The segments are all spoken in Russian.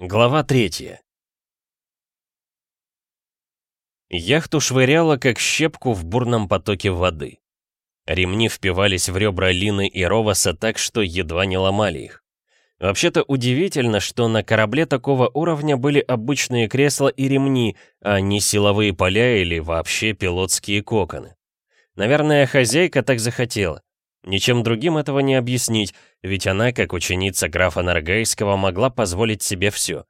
Глава третья. Яхту швыряло, как щепку в бурном потоке воды. Ремни впивались в ребра Лины и Роваса так, что едва не ломали их. Вообще-то удивительно, что на корабле такого уровня были обычные кресла и ремни, а не силовые поля или вообще пилотские коконы. Наверное, хозяйка так захотела. Ничем другим этого не объяснить, ведь она, как ученица графа Наргайского, могла позволить себе все.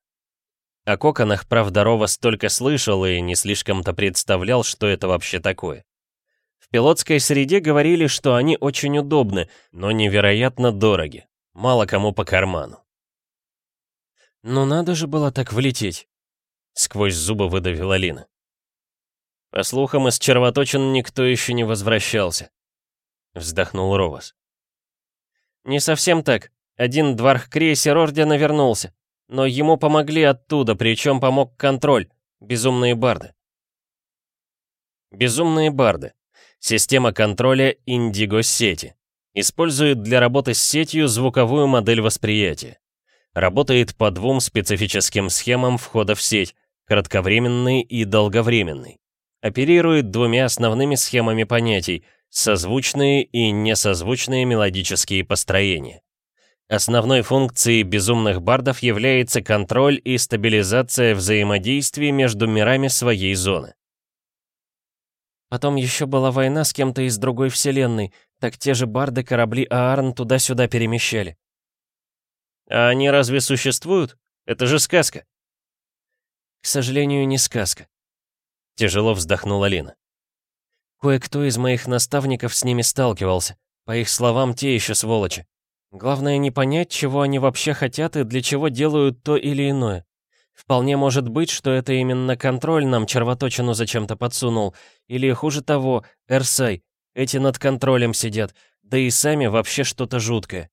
О коконах, правда, Ровас только слышал и не слишком-то представлял, что это вообще такое. В пилотской среде говорили, что они очень удобны, но невероятно дороги. Мало кому по карману. «Ну надо же было так влететь!» Сквозь зубы выдавила Лина. По слухам, из червоточин никто еще не возвращался. Вздохнул Ровас. Не совсем так. Один дворх-крейсер Ордена вернулся. Но ему помогли оттуда, причем помог контроль. Безумные барды. Безумные барды. Система контроля Индиго-сети. Использует для работы с сетью звуковую модель восприятия. Работает по двум специфическим схемам входа в сеть, кратковременный и долговременный. Оперирует двумя основными схемами понятий — созвучные и несозвучные мелодические построения. Основной функцией безумных бардов является контроль и стабилизация взаимодействия между мирами своей зоны. Потом еще была война с кем-то из другой вселенной, так те же барды корабли Аарн туда-сюда перемещали. А они разве существуют? Это же сказка. К сожалению, не сказка. Тяжело вздохнула Лина. Кое-кто из моих наставников с ними сталкивался. По их словам, те еще сволочи. Главное не понять, чего они вообще хотят и для чего делают то или иное. Вполне может быть, что это именно контроль нам червоточину зачем-то подсунул. Или хуже того, Эрсай. Эти над контролем сидят. Да и сами вообще что-то жуткое.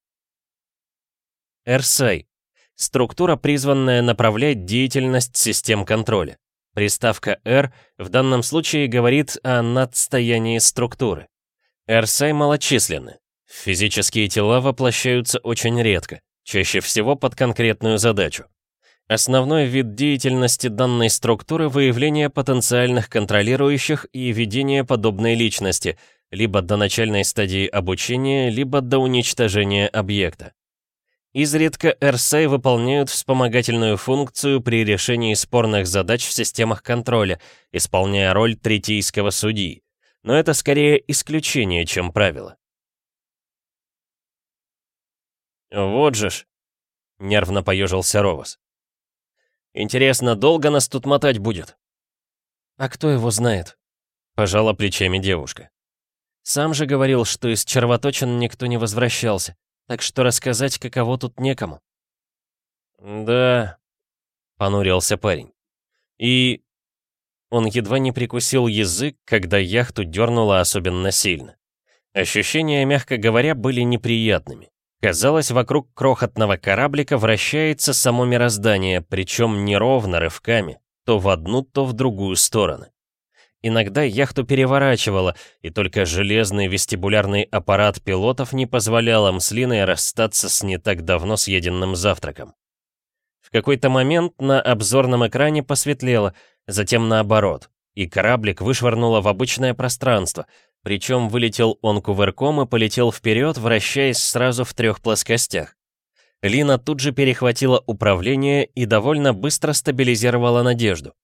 Эрсай. Структура, призванная направлять деятельность систем контроля. Приставка «R» в данном случае говорит о надстоянии структуры. RSI малочисленны. Физические тела воплощаются очень редко, чаще всего под конкретную задачу. Основной вид деятельности данной структуры — выявление потенциальных контролирующих и ведение подобной личности, либо до начальной стадии обучения, либо до уничтожения объекта. Изредка RSA выполняют вспомогательную функцию при решении спорных задач в системах контроля, исполняя роль третийского судьи. Но это скорее исключение, чем правило. «Вот же ж!» — нервно поежился Ровас. «Интересно, долго нас тут мотать будет?» «А кто его знает?» — пожала плечами девушка. «Сам же говорил, что из червоточин никто не возвращался так что рассказать каково тут некому. «Да», — понурился парень. «И...» Он едва не прикусил язык, когда яхту дернуло особенно сильно. Ощущения, мягко говоря, были неприятными. Казалось, вокруг крохотного кораблика вращается само мироздание, причем неровно, рывками, то в одну, то в другую сторону. Иногда яхту переворачивало, и только железный вестибулярный аппарат пилотов не позволял им с Линой расстаться с не так давно съеденным завтраком. В какой-то момент на обзорном экране посветлело, затем наоборот, и кораблик вышвырнуло в обычное пространство, причем вылетел он кувырком и полетел вперед, вращаясь сразу в трех плоскостях. Лина тут же перехватила управление и довольно быстро стабилизировала надежду.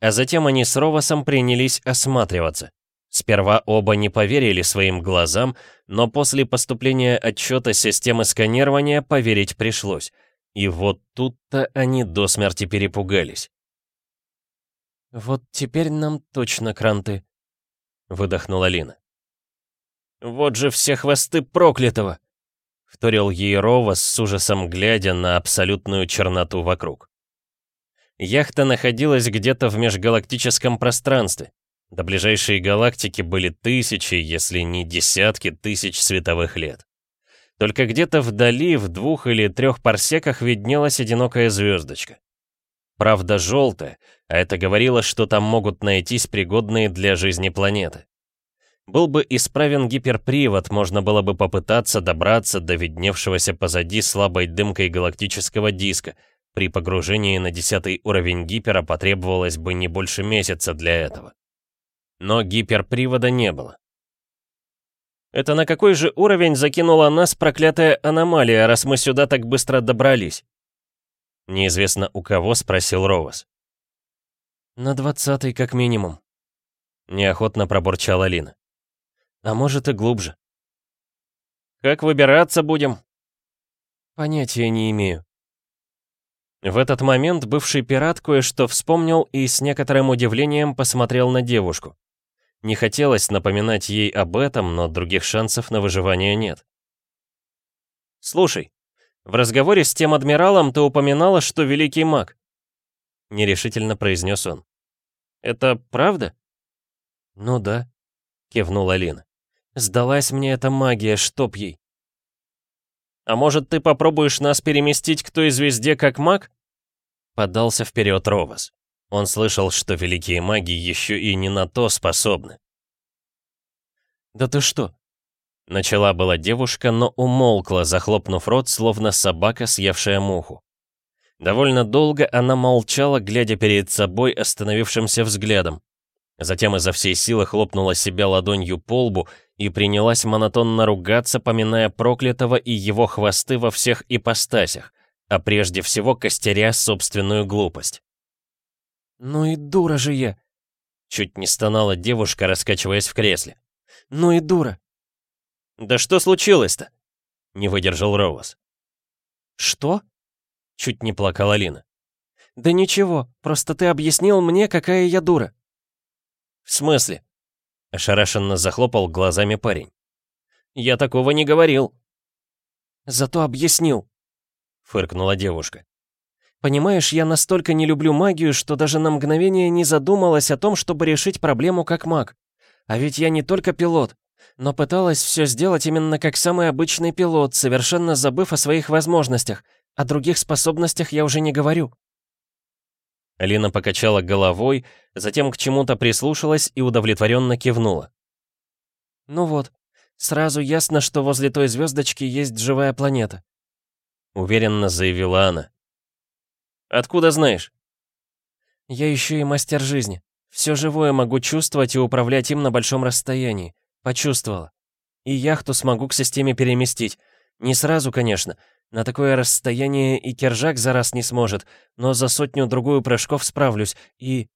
А затем они с Ровасом принялись осматриваться. Сперва оба не поверили своим глазам, но после поступления отчета системы сканирования поверить пришлось. И вот тут-то они до смерти перепугались. «Вот теперь нам точно кранты», — выдохнула Лина. «Вот же все хвосты проклятого!» — вторил ей Ровас с ужасом глядя на абсолютную черноту вокруг. Яхта находилась где-то в межгалактическом пространстве. До ближайшей галактики были тысячи, если не десятки тысяч световых лет. Только где-то вдали, в двух или трех парсеках, виднелась одинокая звездочка. Правда, желтая, а это говорило, что там могут найтись пригодные для жизни планеты. Был бы исправен гиперпривод, можно было бы попытаться добраться до видневшегося позади слабой дымкой галактического диска — при погружении на десятый уровень гипера потребовалось бы не больше месяца для этого. Но гиперпривода не было. Это на какой же уровень закинула нас проклятая аномалия, раз мы сюда так быстро добрались? Неизвестно у кого, спросил Ровас. На двадцатый как минимум. Неохотно пробурчала Лина. А может и глубже. Как выбираться будем? Понятия не имею. В этот момент бывший пират кое-что вспомнил и с некоторым удивлением посмотрел на девушку. Не хотелось напоминать ей об этом, но других шансов на выживание нет. «Слушай, в разговоре с тем адмиралом ты упоминала, что великий маг», — нерешительно произнес он. «Это правда?» «Ну да», — кивнула Лина. «Сдалась мне эта магия, чтоб ей». «А может, ты попробуешь нас переместить к той звезде как маг?» Подался вперед Ровас. Он слышал, что великие маги еще и не на то способны. «Да ты что?» Начала была девушка, но умолкла, захлопнув рот, словно собака, съевшая муху. Довольно долго она молчала, глядя перед собой остановившимся взглядом. Затем изо всей силы хлопнула себя ладонью по лбу и принялась монотонно ругаться, поминая проклятого и его хвосты во всех ипостасях, а прежде всего костеря собственную глупость. «Ну и дура же я!» Чуть не стонала девушка, раскачиваясь в кресле. «Ну и дура!» «Да что случилось-то?» Не выдержал Роуз. «Что?» Чуть не плакала Лина. «Да ничего, просто ты объяснил мне, какая я дура». «В смысле?» Ошарашенно захлопал глазами парень. «Я такого не говорил». «Зато объяснил», — фыркнула девушка. Понимаешь, я настолько не люблю магию, что даже на мгновение не задумалась о том, чтобы решить проблему как маг. А ведь я не только пилот, но пыталась все сделать именно как самый обычный пилот, совершенно забыв о своих возможностях. О других способностях я уже не говорю. Алина покачала головой, затем к чему-то прислушалась и удовлетворенно кивнула. «Ну вот, сразу ясно, что возле той звездочки есть живая планета», — уверенно заявила она. Откуда знаешь? Я еще и мастер жизни. Все живое могу чувствовать и управлять им на большом расстоянии. Почувствовала. И яхту смогу к системе переместить. Не сразу, конечно. На такое расстояние и кержак за раз не сможет, но за сотню-другую прыжков справлюсь, и...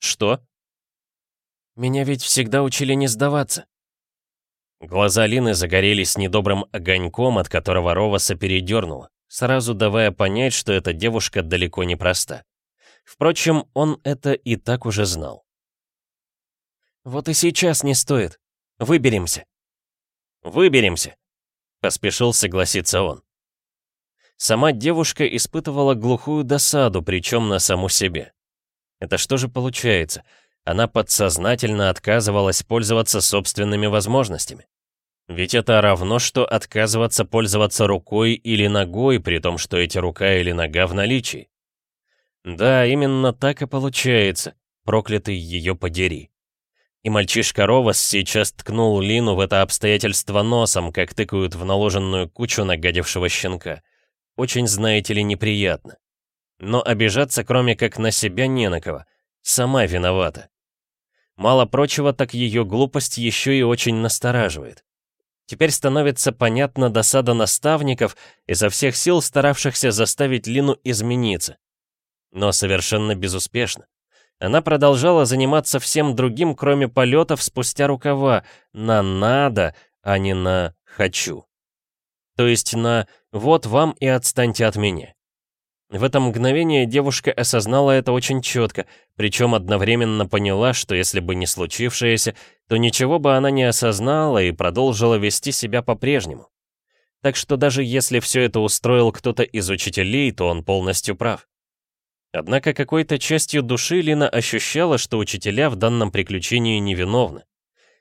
Что? Меня ведь всегда учили не сдаваться. Глаза Лины загорелись недобрым огоньком, от которого Роваса передернула сразу давая понять, что эта девушка далеко не проста. Впрочем, он это и так уже знал. «Вот и сейчас не стоит. Выберемся». «Выберемся», — поспешил согласиться он. Сама девушка испытывала глухую досаду, причем на саму себе. Это что же получается? Она подсознательно отказывалась пользоваться собственными возможностями. Ведь это равно, что отказываться пользоваться рукой или ногой, при том, что эти рука или нога в наличии. Да, именно так и получается, проклятый ее подери. И мальчишка Ровас сейчас ткнул Лину в это обстоятельство носом, как тыкают в наложенную кучу нагадившего щенка. Очень, знаете ли, неприятно. Но обижаться, кроме как на себя, не на кого. Сама виновата. Мало прочего, так ее глупость еще и очень настораживает. Теперь становится понятна досада наставников, изо всех сил старавшихся заставить Лину измениться. Но совершенно безуспешно. Она продолжала заниматься всем другим, кроме полетов спустя рукава, на «надо», а не на «хочу». То есть на «вот вам и отстаньте от меня». В это мгновение девушка осознала это очень четко, причем одновременно поняла, что если бы не случившееся, то ничего бы она не осознала и продолжила вести себя по-прежнему. Так что даже если все это устроил кто-то из учителей, то он полностью прав. Однако какой-то частью души Лина ощущала, что учителя в данном приключении невиновны.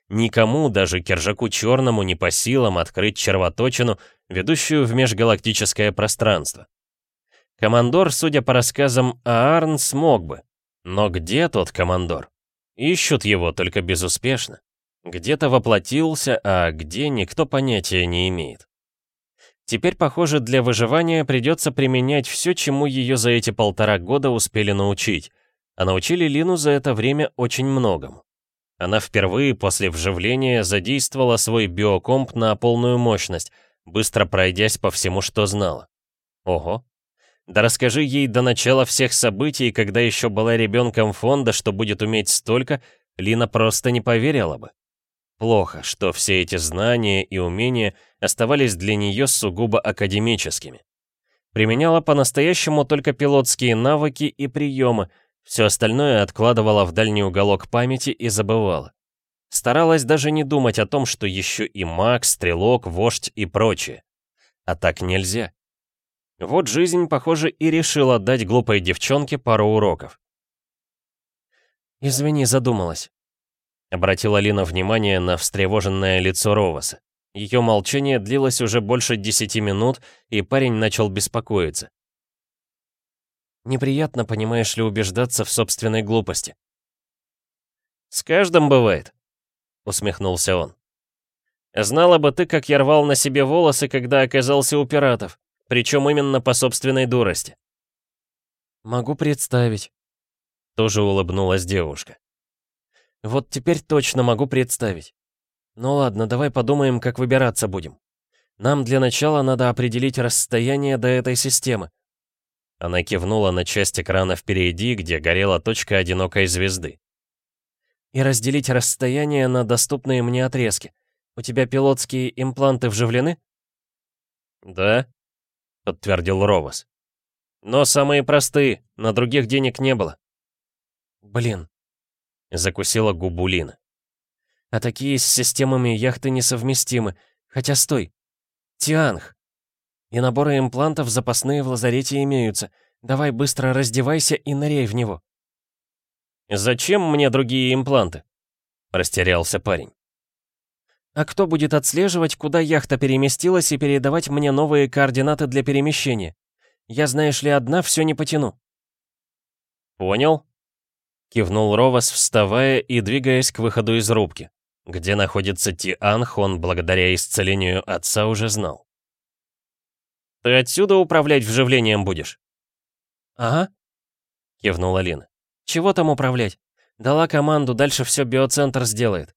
Никому, даже Кержаку Черному, не по силам открыть червоточину, ведущую в межгалактическое пространство. Командор, судя по рассказам Аарн, смог бы. Но где тот командор? Ищут его, только безуспешно. Где-то воплотился, а где никто понятия не имеет. Теперь, похоже, для выживания придется применять все, чему ее за эти полтора года успели научить. А научили Лину за это время очень многому. Она впервые после вживления задействовала свой биокомп на полную мощность, быстро пройдясь по всему, что знала. Ого. Да расскажи ей до начала всех событий, когда еще была ребенком фонда, что будет уметь столько, Лина просто не поверила бы. Плохо, что все эти знания и умения оставались для нее сугубо академическими. Применяла по-настоящему только пилотские навыки и приемы, все остальное откладывала в дальний уголок памяти и забывала. Старалась даже не думать о том, что еще и маг, стрелок, вождь и прочее. А так нельзя. Вот жизнь, похоже, и решила дать глупой девчонке пару уроков. «Извини, задумалась», — обратила Лина внимание на встревоженное лицо Роваса. Ее молчание длилось уже больше десяти минут, и парень начал беспокоиться. Неприятно, понимаешь ли, убеждаться в собственной глупости. «С каждым бывает», — усмехнулся он. «Знала бы ты, как я рвал на себе волосы, когда оказался у пиратов, причем именно по собственной дурости». «Могу представить», — тоже улыбнулась девушка. «Вот теперь точно могу представить. Ну ладно, давай подумаем, как выбираться будем. Нам для начала надо определить расстояние до этой системы. Она кивнула на часть экрана впереди, где горела точка одинокой звезды. «И разделить расстояние на доступные мне отрезки. У тебя пилотские импланты вживлены?» «Да», — подтвердил Ровас. «Но самые простые, на других денег не было». «Блин», — закусила губу Лина. «А такие с системами яхты несовместимы. Хотя стой. Тианх, и наборы имплантов запасные в лазарете имеются. Давай быстро раздевайся и ныряй в него». «Зачем мне другие импланты?» — растерялся парень. «А кто будет отслеживать, куда яхта переместилась и передавать мне новые координаты для перемещения? Я, знаешь ли, одна все не потяну». «Понял», — кивнул Ровас, вставая и двигаясь к выходу из рубки. Где находится Тианх, он благодаря исцелению отца уже знал. Ты отсюда управлять вживлением будешь?» «Ага», — кивнула Лина. «Чего там управлять? Дала команду, дальше все биоцентр сделает».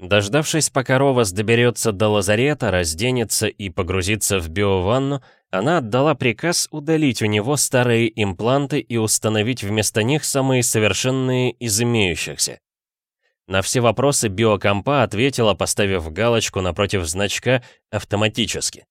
Дождавшись, пока Ровас доберется до лазарета, разденется и погрузится в биованну, она отдала приказ удалить у него старые импланты и установить вместо них самые совершенные из имеющихся. На все вопросы биокомпа ответила, поставив галочку напротив значка «автоматически».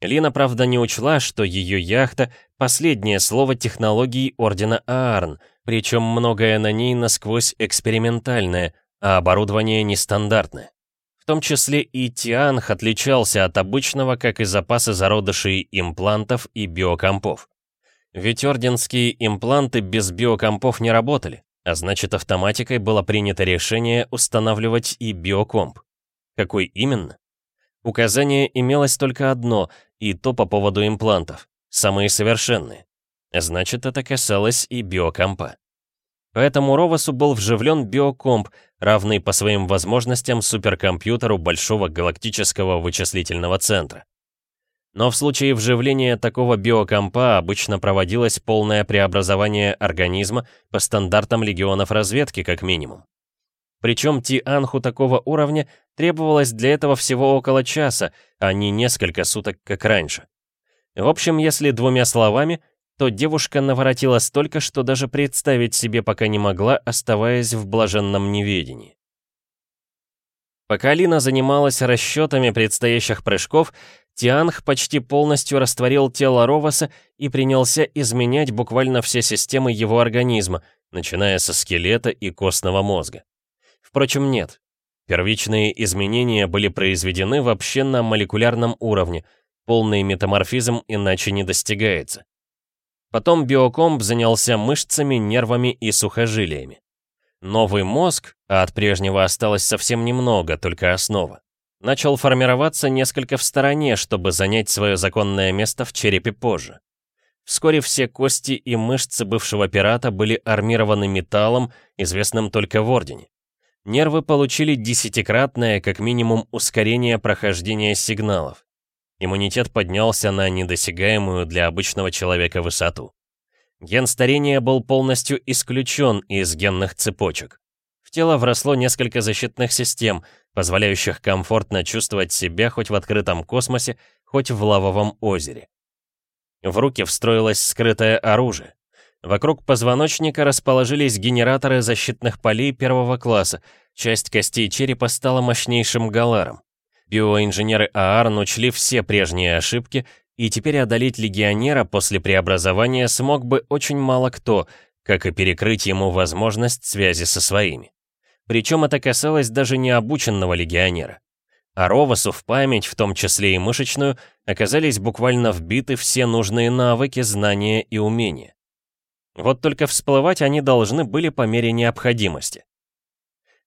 Лина, правда, не учла, что ее яхта — последнее слово технологий Ордена Аарн, причем многое на ней насквозь экспериментальное, а оборудование нестандартное. В том числе и Тианх отличался от обычного, как и запасы зародышей имплантов и биокомпов. Ведь орденские импланты без биокомпов не работали, а значит автоматикой было принято решение устанавливать и биокомп. Какой именно? Указание имелось только одно, и то по поводу имплантов. Самые совершенные. Значит, это касалось и биокомпа. Поэтому Ровасу был вживлен биокомп, равный по своим возможностям суперкомпьютеру Большого галактического вычислительного центра. Но в случае вживления такого биокомпа обычно проводилось полное преобразование организма по стандартам легионов разведки как минимум. Причем Ти-Анху такого уровня требовалось для этого всего около часа, а не несколько суток, как раньше. В общем, если двумя словами, то девушка наворотила столько, что даже представить себе пока не могла, оставаясь в блаженном неведении. Пока Лина занималась расчетами предстоящих прыжков, Тианх почти полностью растворил тело Роваса и принялся изменять буквально все системы его организма, начиная со скелета и костного мозга. Впрочем, нет. Первичные изменения были произведены вообще на молекулярном уровне, полный метаморфизм иначе не достигается. Потом биокомп занялся мышцами, нервами и сухожилиями. Новый мозг, а от прежнего осталось совсем немного, только основа, начал формироваться несколько в стороне, чтобы занять свое законное место в черепе позже. Вскоре все кости и мышцы бывшего пирата были армированы металлом, известным только в Ордене нервы получили десятикратное, как минимум, ускорение прохождения сигналов. Иммунитет поднялся на недосягаемую для обычного человека высоту. Ген старения был полностью исключен из генных цепочек. В тело вросло несколько защитных систем, позволяющих комфортно чувствовать себя хоть в открытом космосе, хоть в лавовом озере. В руки встроилось скрытое оружие. Вокруг позвоночника расположились генераторы защитных полей первого класса, часть костей черепа стала мощнейшим галаром. Биоинженеры Аарн учли все прежние ошибки, и теперь одолеть легионера после преобразования смог бы очень мало кто, как и перекрыть ему возможность связи со своими. Причем это касалось даже необученного легионера. А Ровасу в память, в том числе и мышечную, оказались буквально вбиты все нужные навыки, знания и умения. Вот только всплывать они должны были по мере необходимости.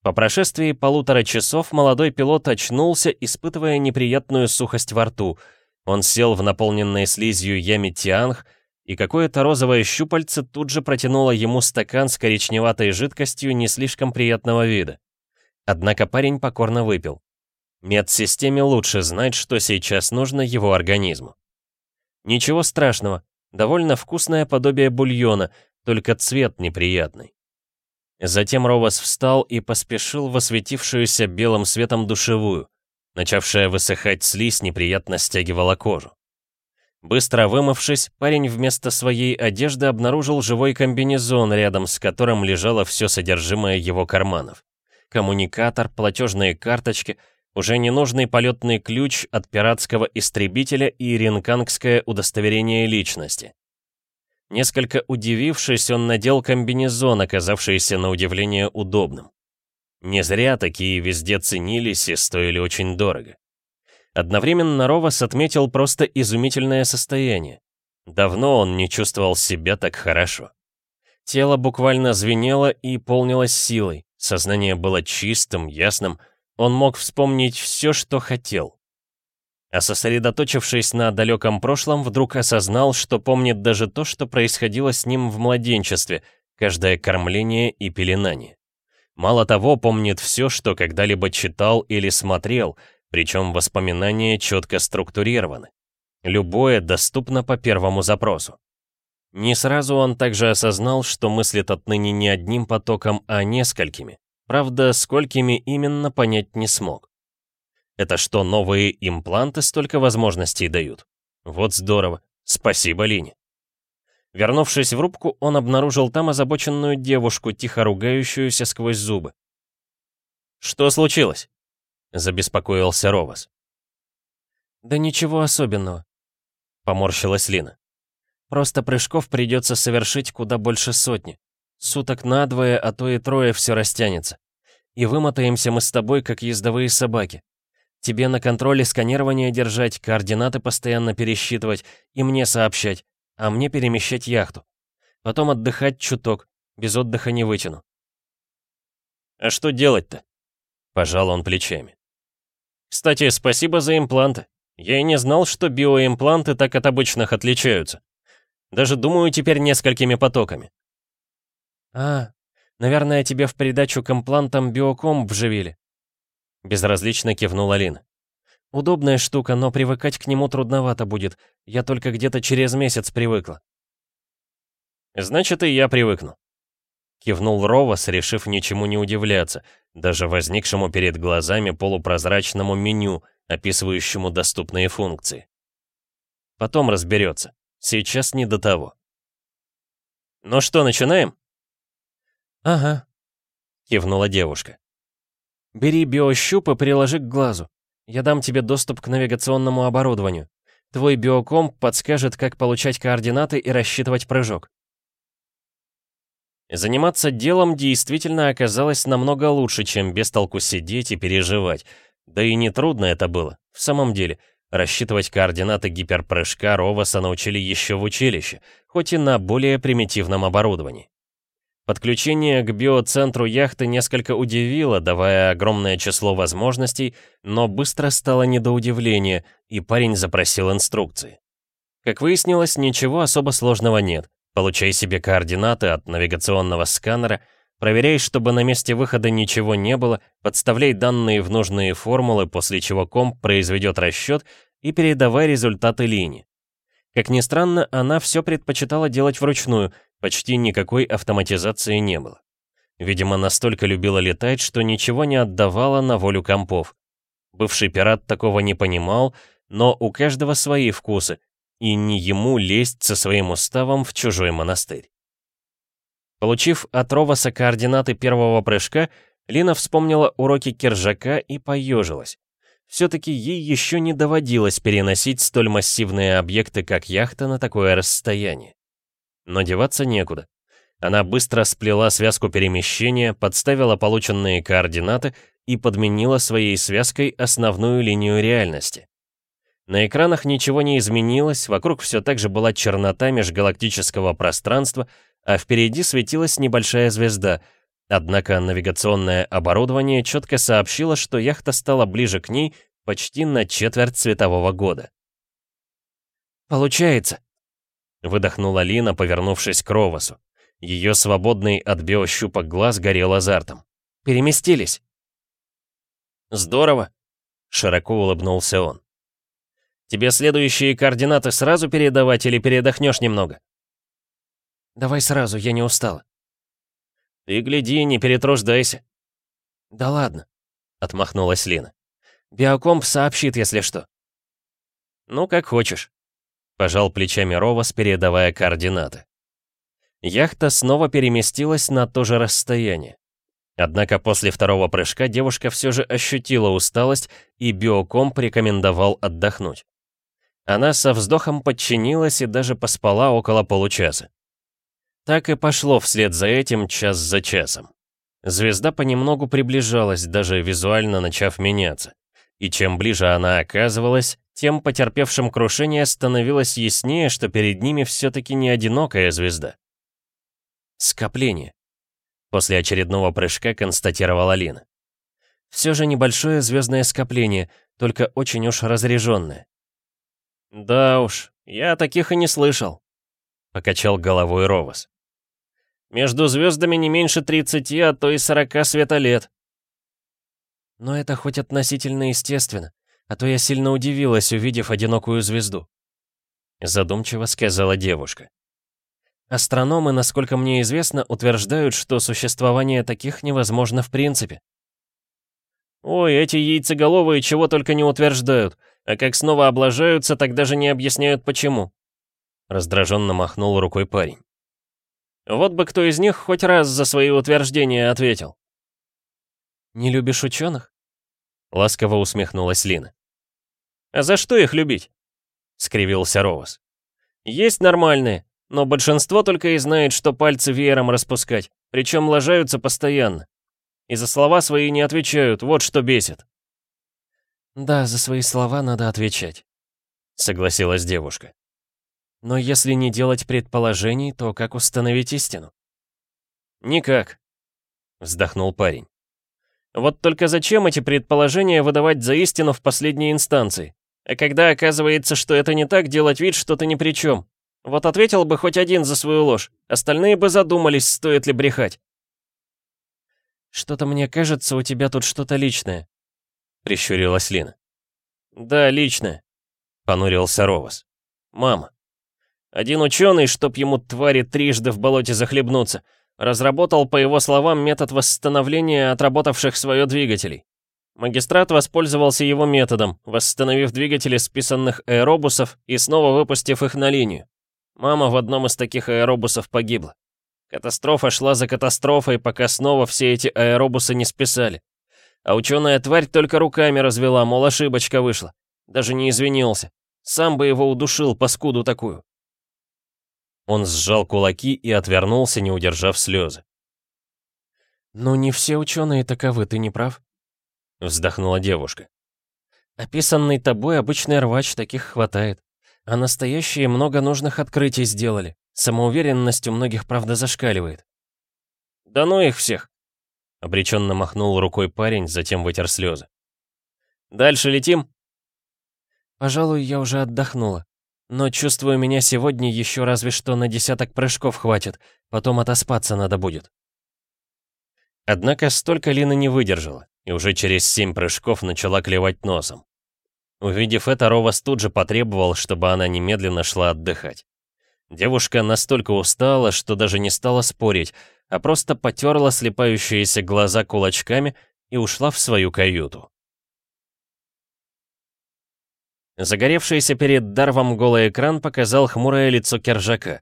По прошествии полутора часов молодой пилот очнулся, испытывая неприятную сухость во рту. Он сел в наполненной слизью яме Тианг, и какое-то розовое щупальце тут же протянуло ему стакан с коричневатой жидкостью не слишком приятного вида. Однако парень покорно выпил. Медсистеме лучше знать, что сейчас нужно его организму. Ничего страшного, довольно вкусное подобие бульона, только цвет неприятный. Затем Ровас встал и поспешил в осветившуюся белым светом душевую. Начавшая высыхать слизь неприятно стягивала кожу. Быстро вымывшись, парень вместо своей одежды обнаружил живой комбинезон, рядом с которым лежало все содержимое его карманов. Коммуникатор, платежные карточки, уже ненужный полетный ключ от пиратского истребителя и ренкангское удостоверение личности. Несколько удивившись, он надел комбинезон, оказавшийся на удивление удобным. Не зря такие везде ценились и стоили очень дорого. Одновременно Ровас отметил просто изумительное состояние. Давно он не чувствовал себя так хорошо. Тело буквально звенело и полнилось силой, сознание было чистым, ясным, он мог вспомнить все, что хотел а сосредоточившись на далеком прошлом, вдруг осознал, что помнит даже то, что происходило с ним в младенчестве, каждое кормление и пеленание. Мало того, помнит все, что когда-либо читал или смотрел, причем воспоминания четко структурированы. Любое доступно по первому запросу. Не сразу он также осознал, что мыслит отныне не одним потоком, а несколькими. Правда, сколькими именно понять не смог. Это что, новые импланты столько возможностей дают? Вот здорово. Спасибо, Лине. Вернувшись в рубку, он обнаружил там озабоченную девушку, тихо ругающуюся сквозь зубы. «Что случилось?» — забеспокоился Ровас. «Да ничего особенного», — поморщилась Лина. «Просто прыжков придется совершить куда больше сотни. Суток надвое, а то и трое все растянется. И вымотаемся мы с тобой, как ездовые собаки. Тебе на контроле сканирование держать, координаты постоянно пересчитывать и мне сообщать, а мне перемещать яхту. Потом отдыхать чуток, без отдыха не вытяну. А что делать-то? Пожал он плечами. Кстати, спасибо за импланты. Я и не знал, что биоимпланты так от обычных отличаются. Даже думаю теперь несколькими потоками. А, наверное, тебе в придачу к имплантам биоком вживили. Безразлично кивнула Лина. «Удобная штука, но привыкать к нему трудновато будет. Я только где-то через месяц привыкла». «Значит, и я привыкну», — кивнул Ровас, решив ничему не удивляться, даже возникшему перед глазами полупрозрачному меню, описывающему доступные функции. Потом разберется. Сейчас не до того. «Ну что, начинаем?» «Ага», — кивнула девушка. Бери биощуп и приложи к глазу. Я дам тебе доступ к навигационному оборудованию. Твой биокомп подскажет, как получать координаты и рассчитывать прыжок. Заниматься делом действительно оказалось намного лучше, чем без толку сидеть и переживать. Да и нетрудно это было. В самом деле, рассчитывать координаты гиперпрыжка Роваса научили еще в училище, хоть и на более примитивном оборудовании. Подключение к биоцентру яхты несколько удивило, давая огромное число возможностей, но быстро стало не до удивления, и парень запросил инструкции. Как выяснилось, ничего особо сложного нет. Получай себе координаты от навигационного сканера, проверяй, чтобы на месте выхода ничего не было, подставляй данные в нужные формулы, после чего комп произведет расчет, и передавай результаты Лине. Как ни странно, она все предпочитала делать вручную, почти никакой автоматизации не было. Видимо, настолько любила летать, что ничего не отдавала на волю компов. Бывший пират такого не понимал, но у каждого свои вкусы, и не ему лезть со своим уставом в чужой монастырь. Получив от Роваса координаты первого прыжка, Лина вспомнила уроки Киржака и поежилась. Все-таки ей еще не доводилось переносить столь массивные объекты, как яхта, на такое расстояние. Но деваться некуда. Она быстро сплела связку перемещения, подставила полученные координаты и подменила своей связкой основную линию реальности. На экранах ничего не изменилось, вокруг все так же была чернота межгалактического пространства, а впереди светилась небольшая звезда, однако навигационное оборудование четко сообщило, что яхта стала ближе к ней почти на четверть светового года. «Получается!» — выдохнула Лина, повернувшись к Ровасу. Ее свободный от биощупок глаз горел азартом. «Переместились!» «Здорово!» — широко улыбнулся он. «Тебе следующие координаты сразу передавать или передохнешь немного?» «Давай сразу, я не устала». «Ты гляди, не перетруждайся». «Да ладно», — отмахнулась Лина. «Биокомп сообщит, если что». «Ну, как хочешь», — пожал плечами Ровас, передавая координаты. Яхта снова переместилась на то же расстояние. Однако после второго прыжка девушка все же ощутила усталость, и биокомп рекомендовал отдохнуть. Она со вздохом подчинилась и даже поспала около получаса. Так и пошло вслед за этим час за часом. Звезда понемногу приближалась, даже визуально начав меняться. И чем ближе она оказывалась, тем потерпевшим крушение становилось яснее, что перед ними все-таки не одинокая звезда. Скопление. После очередного прыжка констатировала Лина. Все же небольшое звездное скопление, только очень уж разряженное. «Да уж, я таких и не слышал», — покачал головой Ровас. «Между звездами не меньше 30, а то и 40 светолет». «Но это хоть относительно естественно, а то я сильно удивилась, увидев одинокую звезду», — задумчиво сказала девушка. Астрономы, насколько мне известно, утверждают, что существование таких невозможно в принципе. Ой, эти яйцеголовые чего только не утверждают, а как снова облажаются, так даже не объясняют почему. Раздраженно махнул рукой парень. Вот бы кто из них хоть раз за свои утверждения ответил. «Не любишь ученых?» Ласково усмехнулась Лина. «А за что их любить?» — скривился Ровас. «Есть нормальные, но большинство только и знает, что пальцы веером распускать, причем ложаются постоянно. И за слова свои не отвечают, вот что бесит. «Да, за свои слова надо отвечать», — согласилась девушка. «Но если не делать предположений, то как установить истину?» «Никак», — вздохнул парень. «Вот только зачем эти предположения выдавать за истину в последней инстанции? А когда оказывается, что это не так, делать вид, что ты ни при чем? Вот ответил бы хоть один за свою ложь, остальные бы задумались, стоит ли брехать. «Что-то мне кажется, у тебя тут что-то личное», — прищурилась Лина. «Да, личное», — понурился Ровас. «Мама. Один ученый, чтоб ему твари трижды в болоте захлебнуться, разработал, по его словам, метод восстановления отработавших свое двигателей. Магистрат воспользовался его методом, восстановив двигатели списанных аэробусов и снова выпустив их на линию. Мама в одном из таких аэробусов погибла. Катастрофа шла за катастрофой, пока снова все эти аэробусы не списали. А ученая тварь только руками развела, мол, ошибочка вышла. Даже не извинился. Сам бы его удушил, паскуду такую. Он сжал кулаки и отвернулся, не удержав слезы. «Ну, не все ученые таковы, ты не прав?» Вздохнула девушка. «Описанный тобой обычный рвач, таких хватает. А настоящие много нужных открытий сделали. Самоуверенность у многих, правда, зашкаливает. «Да ну их всех!» Обреченно махнул рукой парень, затем вытер слезы. «Дальше летим?» «Пожалуй, я уже отдохнула. Но чувствую, меня сегодня еще разве что на десяток прыжков хватит, потом отоспаться надо будет». Однако столько Лина не выдержала, и уже через семь прыжков начала клевать носом. Увидев это, Ровас тут же потребовал, чтобы она немедленно шла отдыхать. Девушка настолько устала, что даже не стала спорить, а просто потерла слепающиеся глаза кулачками и ушла в свою каюту. Загоревшийся перед Дарвом голый экран показал хмурое лицо Кержака.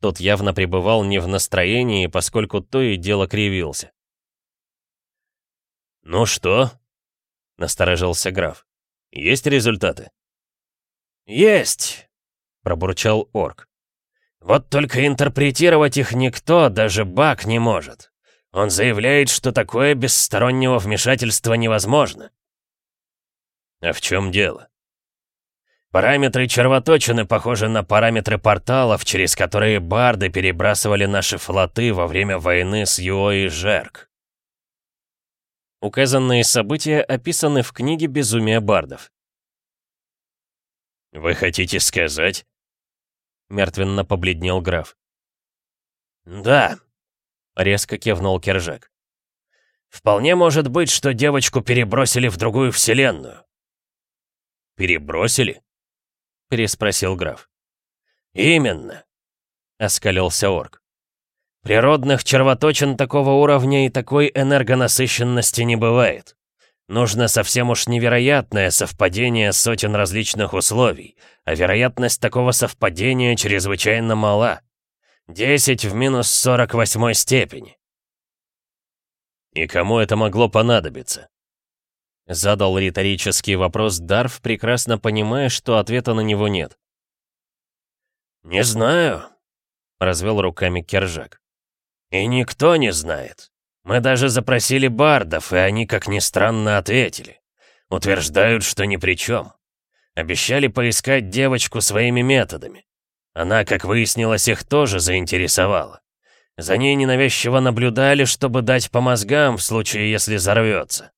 Тот явно пребывал не в настроении, поскольку то и дело кривился. «Ну что?» — насторожился граф. «Есть результаты?» «Есть!» — пробурчал орк. «Вот только интерпретировать их никто, даже Бак, не может. Он заявляет, что такое без стороннего вмешательства невозможно». «А в чем дело?» Параметры червоточины похожи на параметры порталов, через которые барды перебрасывали наши флоты во время войны с Юо и Жерк. Указанные события описаны в книге «Безумие бардов». «Вы хотите сказать?» Мертвенно побледнел граф. «Да», — резко кивнул Кержак. «Вполне может быть, что девочку перебросили в другую вселенную». «Перебросили?» — переспросил граф. «Именно», — оскалился орк. «Природных червоточин такого уровня и такой энергонасыщенности не бывает. Нужно совсем уж невероятное совпадение сотен различных условий, а вероятность такого совпадения чрезвычайно мала. 10 в минус 48 степени». «И кому это могло понадобиться?» Задал риторический вопрос Дарф, прекрасно понимая, что ответа на него нет. «Не знаю», — развел руками Кержак. «И никто не знает. Мы даже запросили бардов, и они, как ни странно, ответили. Утверждают, что ни при чем. Обещали поискать девочку своими методами. Она, как выяснилось, их тоже заинтересовала. За ней ненавязчиво наблюдали, чтобы дать по мозгам в случае, если взорвется.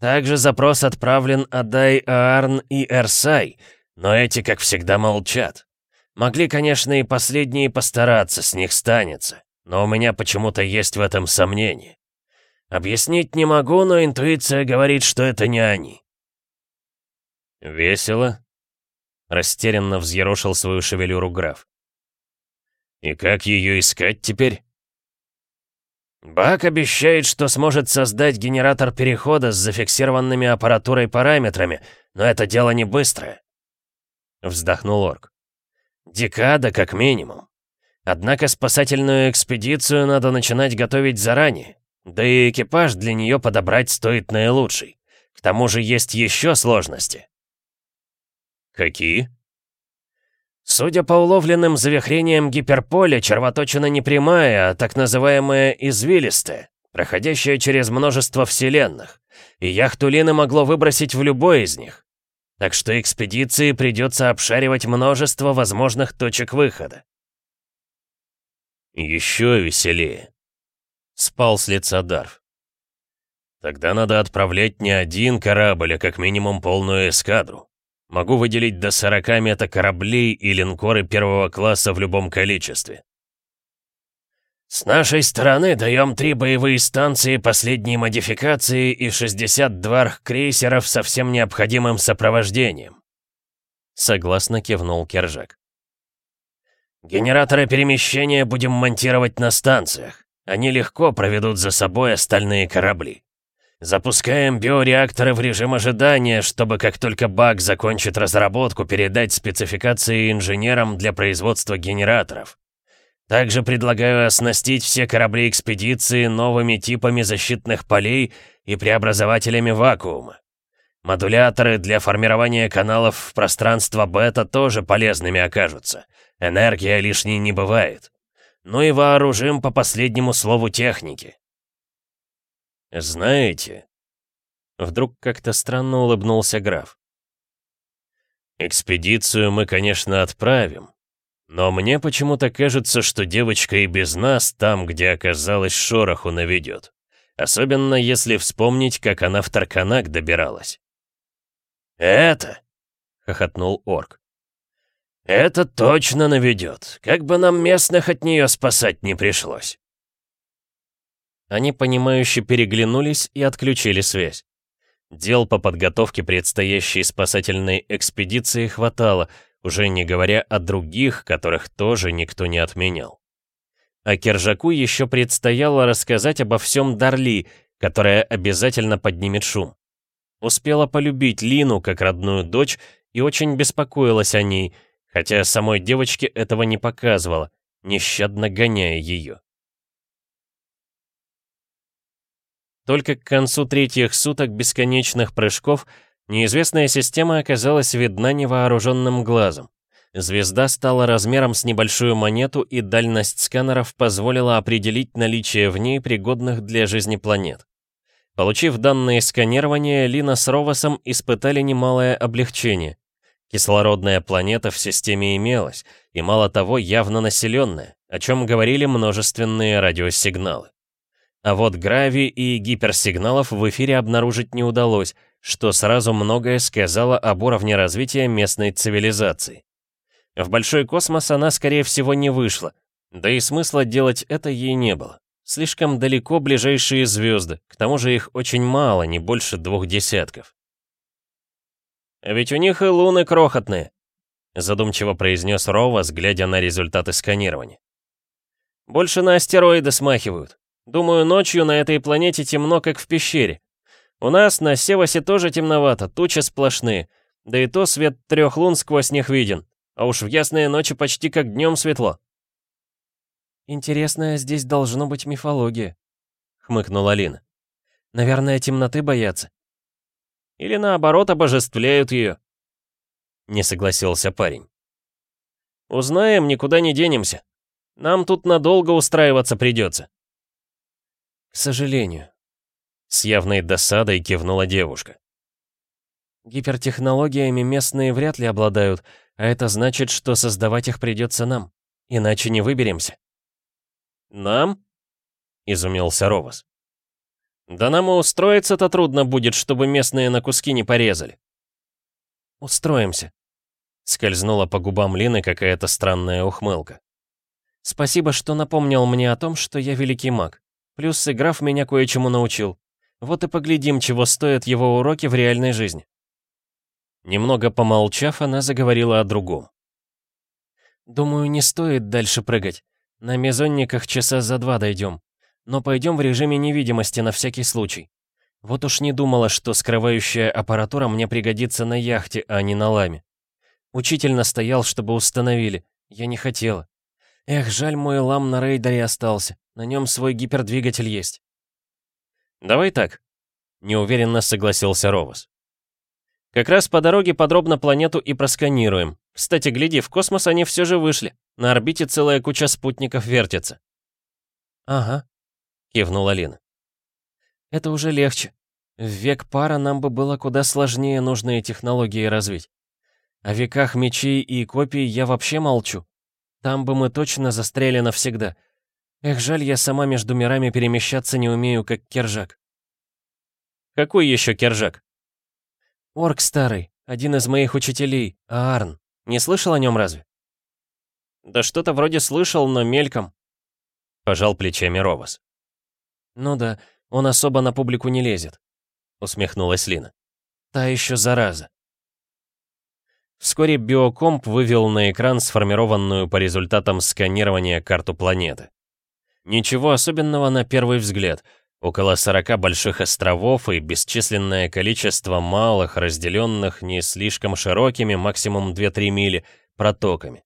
Также запрос отправлен Адай Аарн и Эрсай, но эти, как всегда, молчат. Могли, конечно, и последние постараться, с них станется, но у меня почему-то есть в этом сомнение. Объяснить не могу, но интуиция говорит, что это не они. «Весело?» — растерянно взъерошил свою шевелюру граф. «И как ее искать теперь?» Бак обещает, что сможет создать генератор перехода с зафиксированными аппаратурой параметрами, но это дело не быстрое. Вздохнул Орк. Декада как минимум. Однако спасательную экспедицию надо начинать готовить заранее. Да и экипаж для нее подобрать стоит наилучший. К тому же есть еще сложности. Какие? Судя по уловленным завихрениям гиперполя, червоточина не прямая, а так называемая извилистая, проходящая через множество вселенных, и яхту Лины могло выбросить в любой из них. Так что экспедиции придется обшаривать множество возможных точек выхода. Еще веселее. Спал с лица Дарф. Тогда надо отправлять не один корабль, а как минимум полную эскадру. Могу выделить до 40 метакораблей и линкоры первого класса в любом количестве. С нашей стороны даем три боевые станции последней модификации и 62 арх-крейсеров со всем необходимым сопровождением. Согласно кивнул Кержак. Генераторы перемещения будем монтировать на станциях. Они легко проведут за собой остальные корабли. Запускаем биореакторы в режим ожидания, чтобы как только баг закончит разработку, передать спецификации инженерам для производства генераторов. Также предлагаю оснастить все корабли экспедиции новыми типами защитных полей и преобразователями вакуума. Модуляторы для формирования каналов в пространство бета тоже полезными окажутся. Энергия лишней не бывает. Ну и вооружим по последнему слову техники. «Знаете...» Вдруг как-то странно улыбнулся граф. «Экспедицию мы, конечно, отправим, но мне почему-то кажется, что девочка и без нас там, где оказалась, шороху наведет. Особенно если вспомнить, как она в Тарканак добиралась». «Это?» — хохотнул орк. «Это точно наведет, как бы нам местных от нее спасать не пришлось». Они, понимающе переглянулись и отключили связь. Дел по подготовке предстоящей спасательной экспедиции хватало, уже не говоря о других, которых тоже никто не отменял. А Кержаку еще предстояло рассказать обо всем Дарли, которая обязательно поднимет шум. Успела полюбить Лину как родную дочь и очень беспокоилась о ней, хотя самой девочке этого не показывала, нещадно гоняя ее. Только к концу третьих суток бесконечных прыжков неизвестная система оказалась видна невооруженным глазом. Звезда стала размером с небольшую монету, и дальность сканеров позволила определить наличие в ней пригодных для жизни планет. Получив данные сканирования, Лина с Ровосом испытали немалое облегчение. Кислородная планета в системе имелась, и мало того, явно населенная, о чем говорили множественные радиосигналы. А вот грави и гиперсигналов в эфире обнаружить не удалось, что сразу многое сказало об уровне развития местной цивилизации. В большой космос она, скорее всего, не вышла, да и смысла делать это ей не было. Слишком далеко ближайшие звезды, к тому же их очень мало, не больше двух десятков. «А ведь у них и луны крохотные», задумчиво произнес Ровас, глядя на результаты сканирования. «Больше на астероиды смахивают. Думаю, ночью на этой планете темно, как в пещере. У нас на Севасе тоже темновато, тучи сплошные. Да и то свет трех лун сквозь них виден. А уж в ясные ночи почти как днем светло. «Интересная здесь должно быть мифология», — хмыкнула Лина. «Наверное, темноты боятся». «Или наоборот, обожествляют ее», — не согласился парень. «Узнаем, никуда не денемся. Нам тут надолго устраиваться придется». «К сожалению», — с явной досадой кивнула девушка. «Гипертехнологиями местные вряд ли обладают, а это значит, что создавать их придется нам, иначе не выберемся». «Нам?» — изумился Ровас. «Да нам и устроиться-то трудно будет, чтобы местные на куски не порезали». «Устроимся», — скользнула по губам Лины какая-то странная ухмылка. «Спасибо, что напомнил мне о том, что я великий маг. Плюс, сыграв, меня кое-чему научил. Вот и поглядим, чего стоят его уроки в реальной жизни. Немного помолчав, она заговорила о другом. «Думаю, не стоит дальше прыгать. На мезонниках часа за два дойдем. Но пойдем в режиме невидимости на всякий случай. Вот уж не думала, что скрывающая аппаратура мне пригодится на яхте, а не на ламе. Учитель настоял, чтобы установили. Я не хотела. Эх, жаль, мой лам на рейдере остался. На нем свой гипердвигатель есть. «Давай так», — неуверенно согласился Ровас. «Как раз по дороге подробно планету и просканируем. Кстати, гляди, в космос они все же вышли. На орбите целая куча спутников вертится». «Ага», — кивнула Лина. «Это уже легче. В век пара нам бы было куда сложнее нужные технологии развить. О веках мечей и копий я вообще молчу. Там бы мы точно застряли навсегда. Эх, жаль, я сама между мирами перемещаться не умею, как Кержак. Какой еще Кержак? Орк старый, один из моих учителей, Аарн. Не слышал о нем разве? Да что-то вроде слышал, но мельком. Пожал плечами Ровас. Ну да, он особо на публику не лезет. Усмехнулась Лина. Та еще зараза. Вскоре биокомп вывел на экран сформированную по результатам сканирования карту планеты. Ничего особенного на первый взгляд. Около 40 больших островов и бесчисленное количество малых, разделенных не слишком широкими, максимум 2-3 мили, протоками.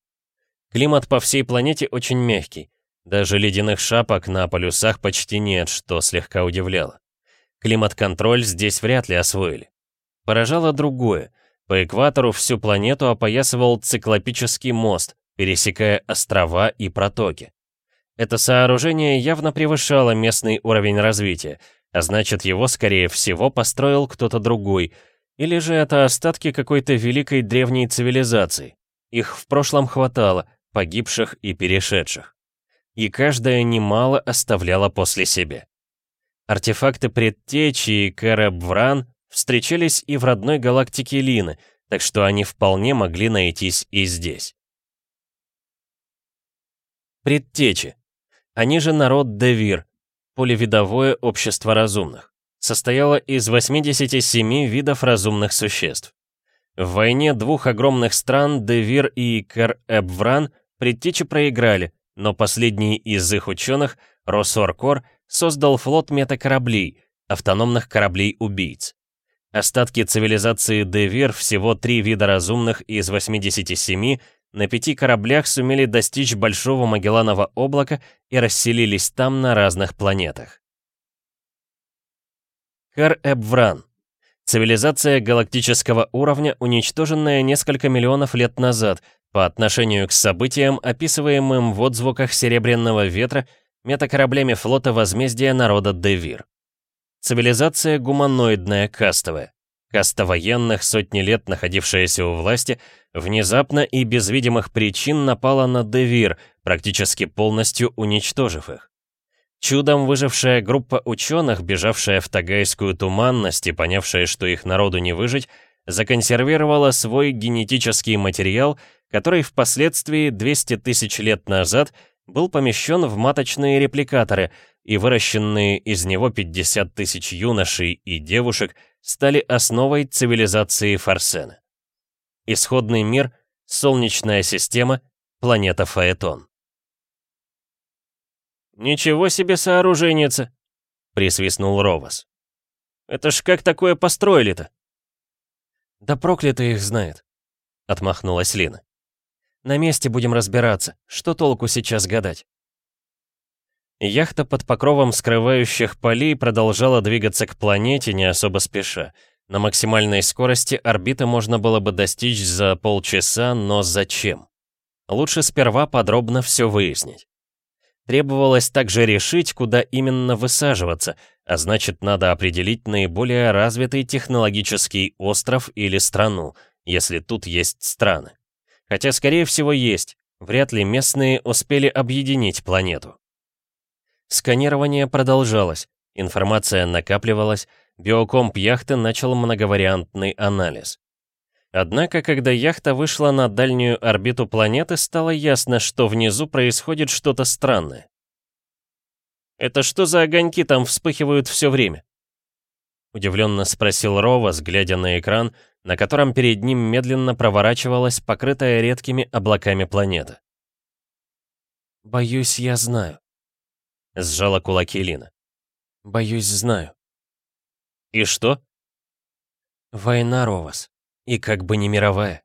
Климат по всей планете очень мягкий. Даже ледяных шапок на полюсах почти нет, что слегка удивляло. Климат-контроль здесь вряд ли освоили. Поражало другое. По экватору всю планету опоясывал циклопический мост, пересекая острова и протоки. Это сооружение явно превышало местный уровень развития, а значит его, скорее всего, построил кто-то другой, или же это остатки какой-то великой древней цивилизации. Их в прошлом хватало, погибших и перешедших. И каждая немало оставляла после себя. Артефакты предтечи и Кэрабвран встречались и в родной галактике Лины, так что они вполне могли найтись и здесь. Предтечи они же народ Девир, полевидовое общество разумных. состояла из 87 видов разумных существ. В войне двух огромных стран Девир и Кер-Эбвран предтечи проиграли, но последний из их ученых, Росоркор, создал флот метакораблей, автономных кораблей-убийц. Остатки цивилизации Девир, всего три вида разумных из 87, на пяти кораблях сумели достичь Большого Магелланова облака и расселились там на разных планетах. Кар-Эбвран. Цивилизация галактического уровня, уничтоженная несколько миллионов лет назад по отношению к событиям, описываемым в отзвуках Серебряного Ветра, метакораблями флота возмездия народа Девир. Цивилизация гуманоидная, кастовая. Каста военных, сотни лет находившаяся у власти, внезапно и без видимых причин напала на Девир, практически полностью уничтожив их. Чудом выжившая группа ученых, бежавшая в Тагайскую туманность и понявшая, что их народу не выжить, законсервировала свой генетический материал, который впоследствии 200 тысяч лет назад был помещен в маточные репликаторы, и выращенные из него 50 тысяч юношей и девушек – стали основой цивилизации Фарсена. Исходный мир — Солнечная система, планета Фаэтон. «Ничего себе сооруженница!» — присвистнул Ровас. «Это ж как такое построили-то?» «Да проклятый их знает», — отмахнулась Лина. «На месте будем разбираться. Что толку сейчас гадать?» Яхта под покровом скрывающих полей продолжала двигаться к планете, не особо спеша. На максимальной скорости орбиты можно было бы достичь за полчаса, но зачем? Лучше сперва подробно все выяснить. Требовалось также решить, куда именно высаживаться, а значит, надо определить наиболее развитый технологический остров или страну, если тут есть страны. Хотя, скорее всего, есть. Вряд ли местные успели объединить планету. Сканирование продолжалось, информация накапливалась, биокомп яхты начал многовариантный анализ. Однако, когда яхта вышла на дальнюю орбиту планеты, стало ясно, что внизу происходит что-то странное. «Это что за огоньки там вспыхивают все время?» Удивленно спросил Рова, глядя на экран, на котором перед ним медленно проворачивалась покрытая редкими облаками планета. «Боюсь, я знаю», — сжала кулаки Лина. «Боюсь, знаю». «И что?» «Война, Ровас. И как бы не мировая».